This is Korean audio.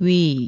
위.